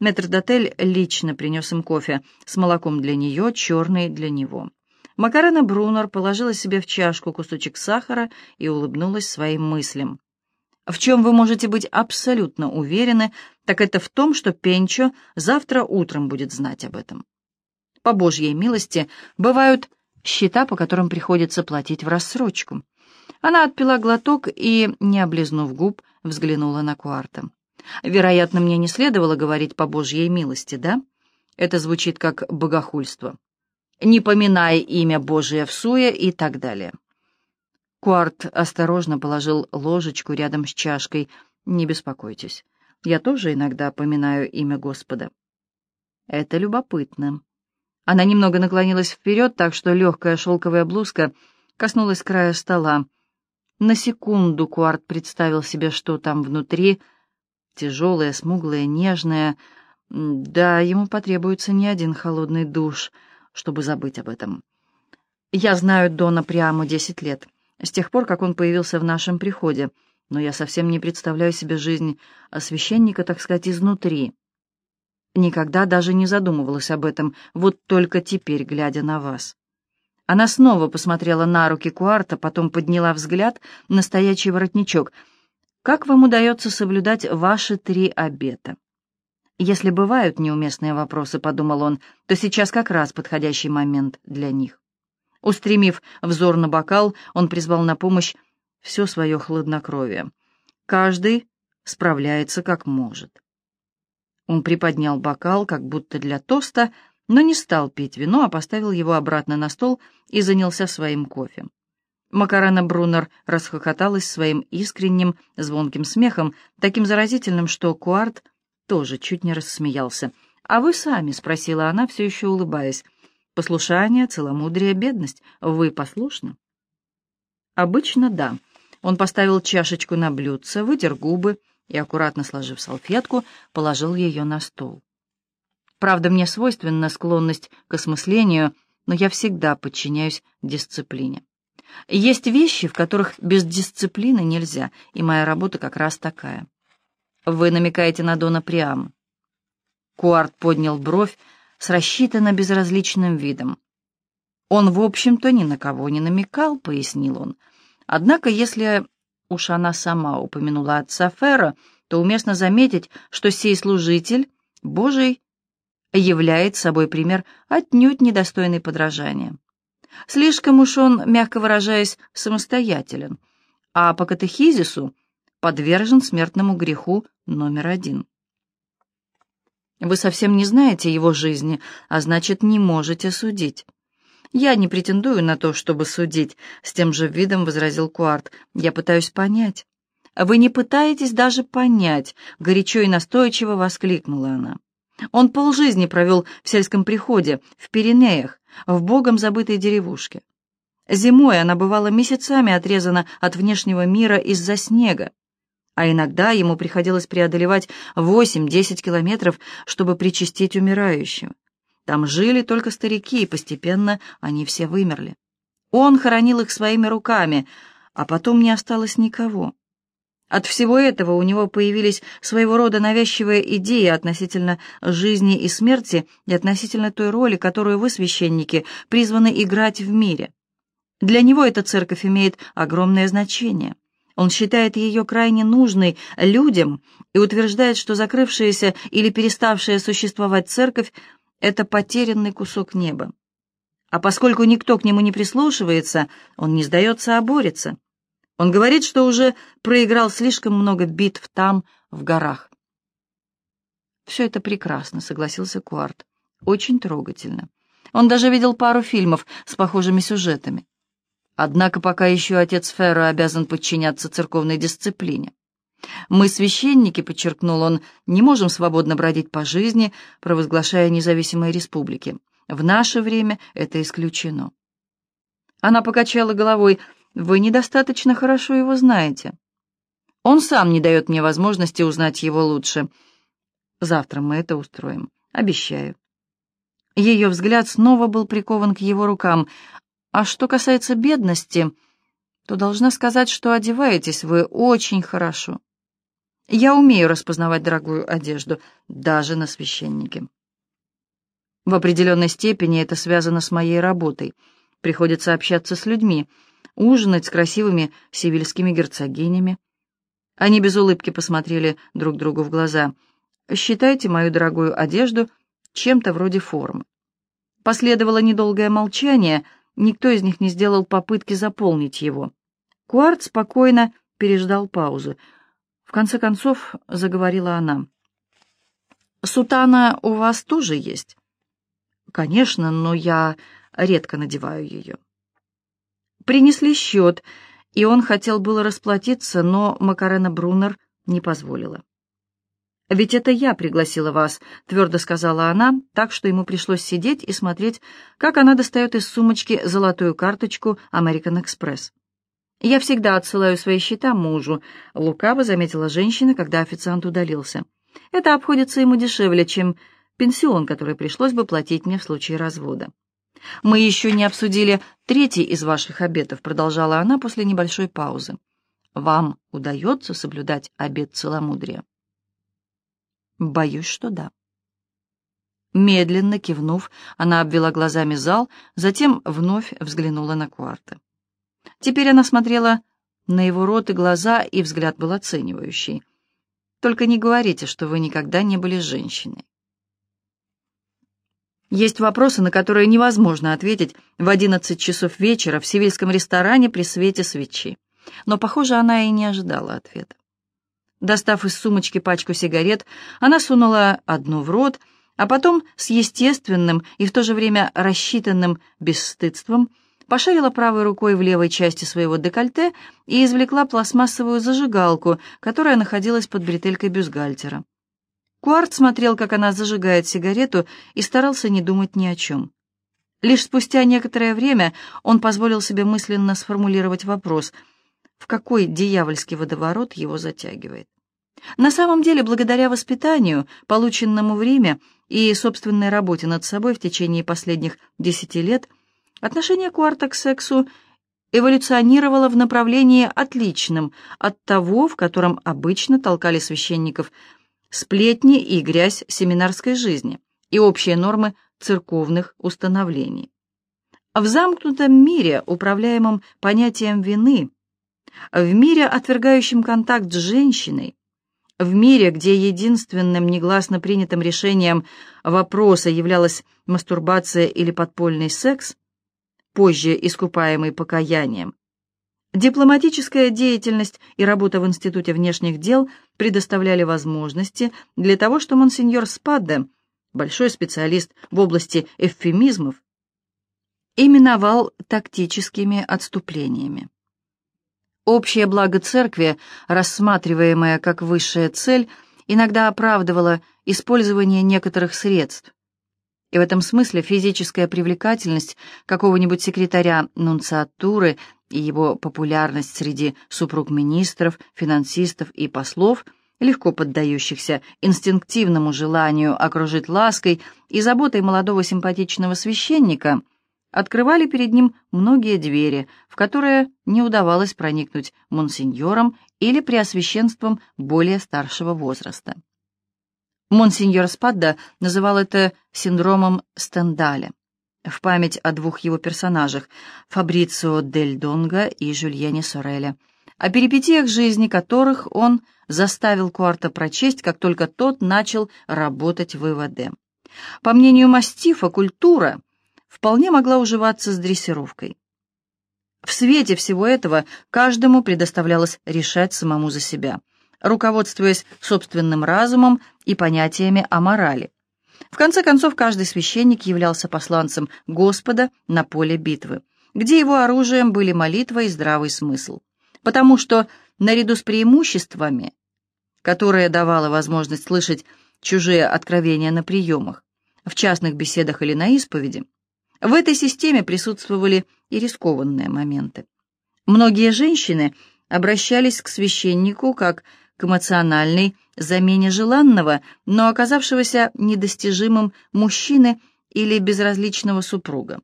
Метрдотель лично принес им кофе с молоком для нее, черный для него. Макарена Брунер положила себе в чашку кусочек сахара и улыбнулась своим мыслям. В чем вы можете быть абсолютно уверены, так это в том, что Пенчо завтра утром будет знать об этом. По Божьей милости бывают счета, по которым приходится платить в рассрочку. Она отпила глоток и, не облизнув губ, взглянула на Куарта. «Вероятно, мне не следовало говорить по Божьей милости, да? Это звучит как богохульство. Не поминая имя Божие в суе и так далее». Куарт осторожно положил ложечку рядом с чашкой. «Не беспокойтесь, я тоже иногда поминаю имя Господа». «Это любопытно». Она немного наклонилась вперед, так что легкая шелковая блузка коснулась края стола. На секунду Куарт представил себе, что там внутри, тяжелое, смуглое, нежное. Да, ему потребуется не один холодный душ, чтобы забыть об этом. Я знаю Дона прямо десять лет, с тех пор, как он появился в нашем приходе, но я совсем не представляю себе жизнь священника, так сказать, изнутри. Никогда даже не задумывалась об этом, вот только теперь, глядя на вас. Она снова посмотрела на руки Куарта, потом подняла взгляд на стоячий воротничок. «Как вам удается соблюдать ваши три обета?» «Если бывают неуместные вопросы, — подумал он, — то сейчас как раз подходящий момент для них». Устремив взор на бокал, он призвал на помощь все свое хладнокровие. Каждый справляется как может. Он приподнял бокал, как будто для тоста, — но не стал пить вино, а поставил его обратно на стол и занялся своим кофе. Макарена Брунер расхохоталась своим искренним, звонким смехом, таким заразительным, что Куарт тоже чуть не рассмеялся. «А вы сами?» — спросила она, все еще улыбаясь. «Послушание, целомудрие, бедность. Вы послушны?» «Обычно да». Он поставил чашечку на блюдце, вытер губы и, аккуратно сложив салфетку, положил ее на стол. Правда, мне свойственна склонность к осмыслению, но я всегда подчиняюсь дисциплине. Есть вещи, в которых без дисциплины нельзя, и моя работа как раз такая. Вы намекаете на Дона Приама. Куарт поднял бровь с рассчитанно безразличным видом. Он, в общем-то, ни на кого не намекал, пояснил он. Однако, если уж она сама упомянула отца Фера, то уместно заметить, что сей служитель Божий являет собой пример отнюдь недостойный подражания. Слишком уж он, мягко выражаясь, самостоятелен, а по катехизису подвержен смертному греху номер один. Вы совсем не знаете его жизни, а значит, не можете судить. Я не претендую на то, чтобы судить, с тем же видом возразил Куарт. Я пытаюсь понять. Вы не пытаетесь даже понять, горячо и настойчиво воскликнула она. Он полжизни провел в сельском приходе, в Пиренеях, в богом забытой деревушке. Зимой она бывала месяцами отрезана от внешнего мира из-за снега, а иногда ему приходилось преодолевать 8-10 километров, чтобы причастить умирающего. Там жили только старики, и постепенно они все вымерли. Он хоронил их своими руками, а потом не осталось никого. От всего этого у него появились своего рода навязчивые идеи относительно жизни и смерти и относительно той роли, которую вы, священники, призваны играть в мире. Для него эта церковь имеет огромное значение. Он считает ее крайне нужной людям и утверждает, что закрывшаяся или переставшая существовать церковь — это потерянный кусок неба. А поскольку никто к нему не прислушивается, он не сдается, а борется. Он говорит, что уже проиграл слишком много битв там, в горах. «Все это прекрасно», — согласился Куарт. «Очень трогательно. Он даже видел пару фильмов с похожими сюжетами. Однако пока еще отец Ферро обязан подчиняться церковной дисциплине. Мы, священники, — подчеркнул он, — не можем свободно бродить по жизни, провозглашая независимые республики. В наше время это исключено». Она покачала головой — вы недостаточно хорошо его знаете. Он сам не дает мне возможности узнать его лучше. Завтра мы это устроим. Обещаю. Ее взгляд снова был прикован к его рукам. А что касается бедности, то должна сказать, что одеваетесь вы очень хорошо. Я умею распознавать дорогую одежду, даже на священнике. В определенной степени это связано с моей работой. Приходится общаться с людьми, ужинать с красивыми сивильскими герцогинями. Они без улыбки посмотрели друг другу в глаза. «Считайте мою дорогую одежду чем-то вроде формы». Последовало недолгое молчание, никто из них не сделал попытки заполнить его. Куарт спокойно переждал паузу. В конце концов заговорила она. «Сутана у вас тоже есть?» «Конечно, но я редко надеваю ее». Принесли счет, и он хотел было расплатиться, но Макарена Брунер не позволила. «Ведь это я пригласила вас», — твердо сказала она, так что ему пришлось сидеть и смотреть, как она достает из сумочки золотую карточку American Express. «Я всегда отсылаю свои счета мужу», — лукаво заметила женщина, когда официант удалился. «Это обходится ему дешевле, чем пенсион, который пришлось бы платить мне в случае развода». «Мы еще не обсудили третий из ваших обетов», — продолжала она после небольшой паузы. «Вам удается соблюдать обет целомудрия?» «Боюсь, что да». Медленно кивнув, она обвела глазами зал, затем вновь взглянула на Куарта. Теперь она смотрела на его рот и глаза, и взгляд был оценивающий. «Только не говорите, что вы никогда не были женщиной». Есть вопросы, на которые невозможно ответить в одиннадцать часов вечера в сивильском ресторане при свете свечи. Но, похоже, она и не ожидала ответа. Достав из сумочки пачку сигарет, она сунула одну в рот, а потом с естественным и в то же время рассчитанным бесстыдством пошарила правой рукой в левой части своего декольте и извлекла пластмассовую зажигалку, которая находилась под бретелькой бюстгальтера. Куарт смотрел, как она зажигает сигарету, и старался не думать ни о чем. Лишь спустя некоторое время он позволил себе мысленно сформулировать вопрос, в какой дьявольский водоворот его затягивает. На самом деле, благодаря воспитанию, полученному в Риме и собственной работе над собой в течение последних десяти лет, отношение Куарта к сексу эволюционировало в направлении отличном от того, в котором обычно толкали священников – сплетни и грязь семинарской жизни и общие нормы церковных установлений. В замкнутом мире, управляемом понятием вины, в мире, отвергающем контакт с женщиной, в мире, где единственным негласно принятым решением вопроса являлась мастурбация или подпольный секс, позже искупаемый покаянием, Дипломатическая деятельность и работа в Институте внешних дел предоставляли возможности для того, что монсеньор Спадде, большой специалист в области эвфемизмов, именовал тактическими отступлениями. Общее благо церкви, рассматриваемое как высшая цель, иногда оправдывало использование некоторых средств. И в этом смысле физическая привлекательность какого-нибудь секретаря нунциатуры и его популярность среди супруг министров, финансистов и послов, легко поддающихся инстинктивному желанию окружить лаской и заботой молодого симпатичного священника, открывали перед ним многие двери, в которые не удавалось проникнуть монсеньорам или преосвященством более старшего возраста. Монсеньор Спадда называл это синдромом Стендаля в память о двух его персонажах — Фабрицио Дель Донго и Жюльене Сореля, о перипетиях жизни которых он заставил Куарта прочесть, как только тот начал работать в ИВД. По мнению Мастифа, культура вполне могла уживаться с дрессировкой. В свете всего этого каждому предоставлялось решать самому за себя, руководствуясь собственным разумом и понятиями о морали. В конце концов, каждый священник являлся посланцем Господа на поле битвы, где его оружием были молитва и здравый смысл. Потому что, наряду с преимуществами, которые давала возможность слышать чужие откровения на приемах, в частных беседах или на исповеди, в этой системе присутствовали и рискованные моменты. Многие женщины обращались к священнику как к эмоциональной замене желанного, но оказавшегося недостижимым мужчины или безразличного супруга.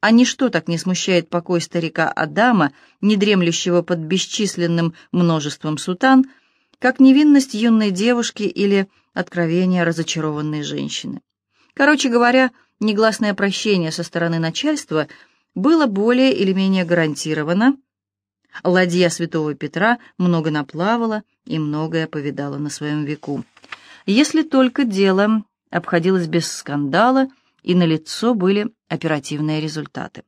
А ничто так не смущает покой старика Адама, не дремлющего под бесчисленным множеством сутан, как невинность юной девушки или откровение разочарованной женщины. Короче говоря, негласное прощение со стороны начальства было более или менее гарантировано. Ладья святого Петра много наплавала и многое повидала на своем веку. Если только дело обходилось без скандала, и налицо были оперативные результаты.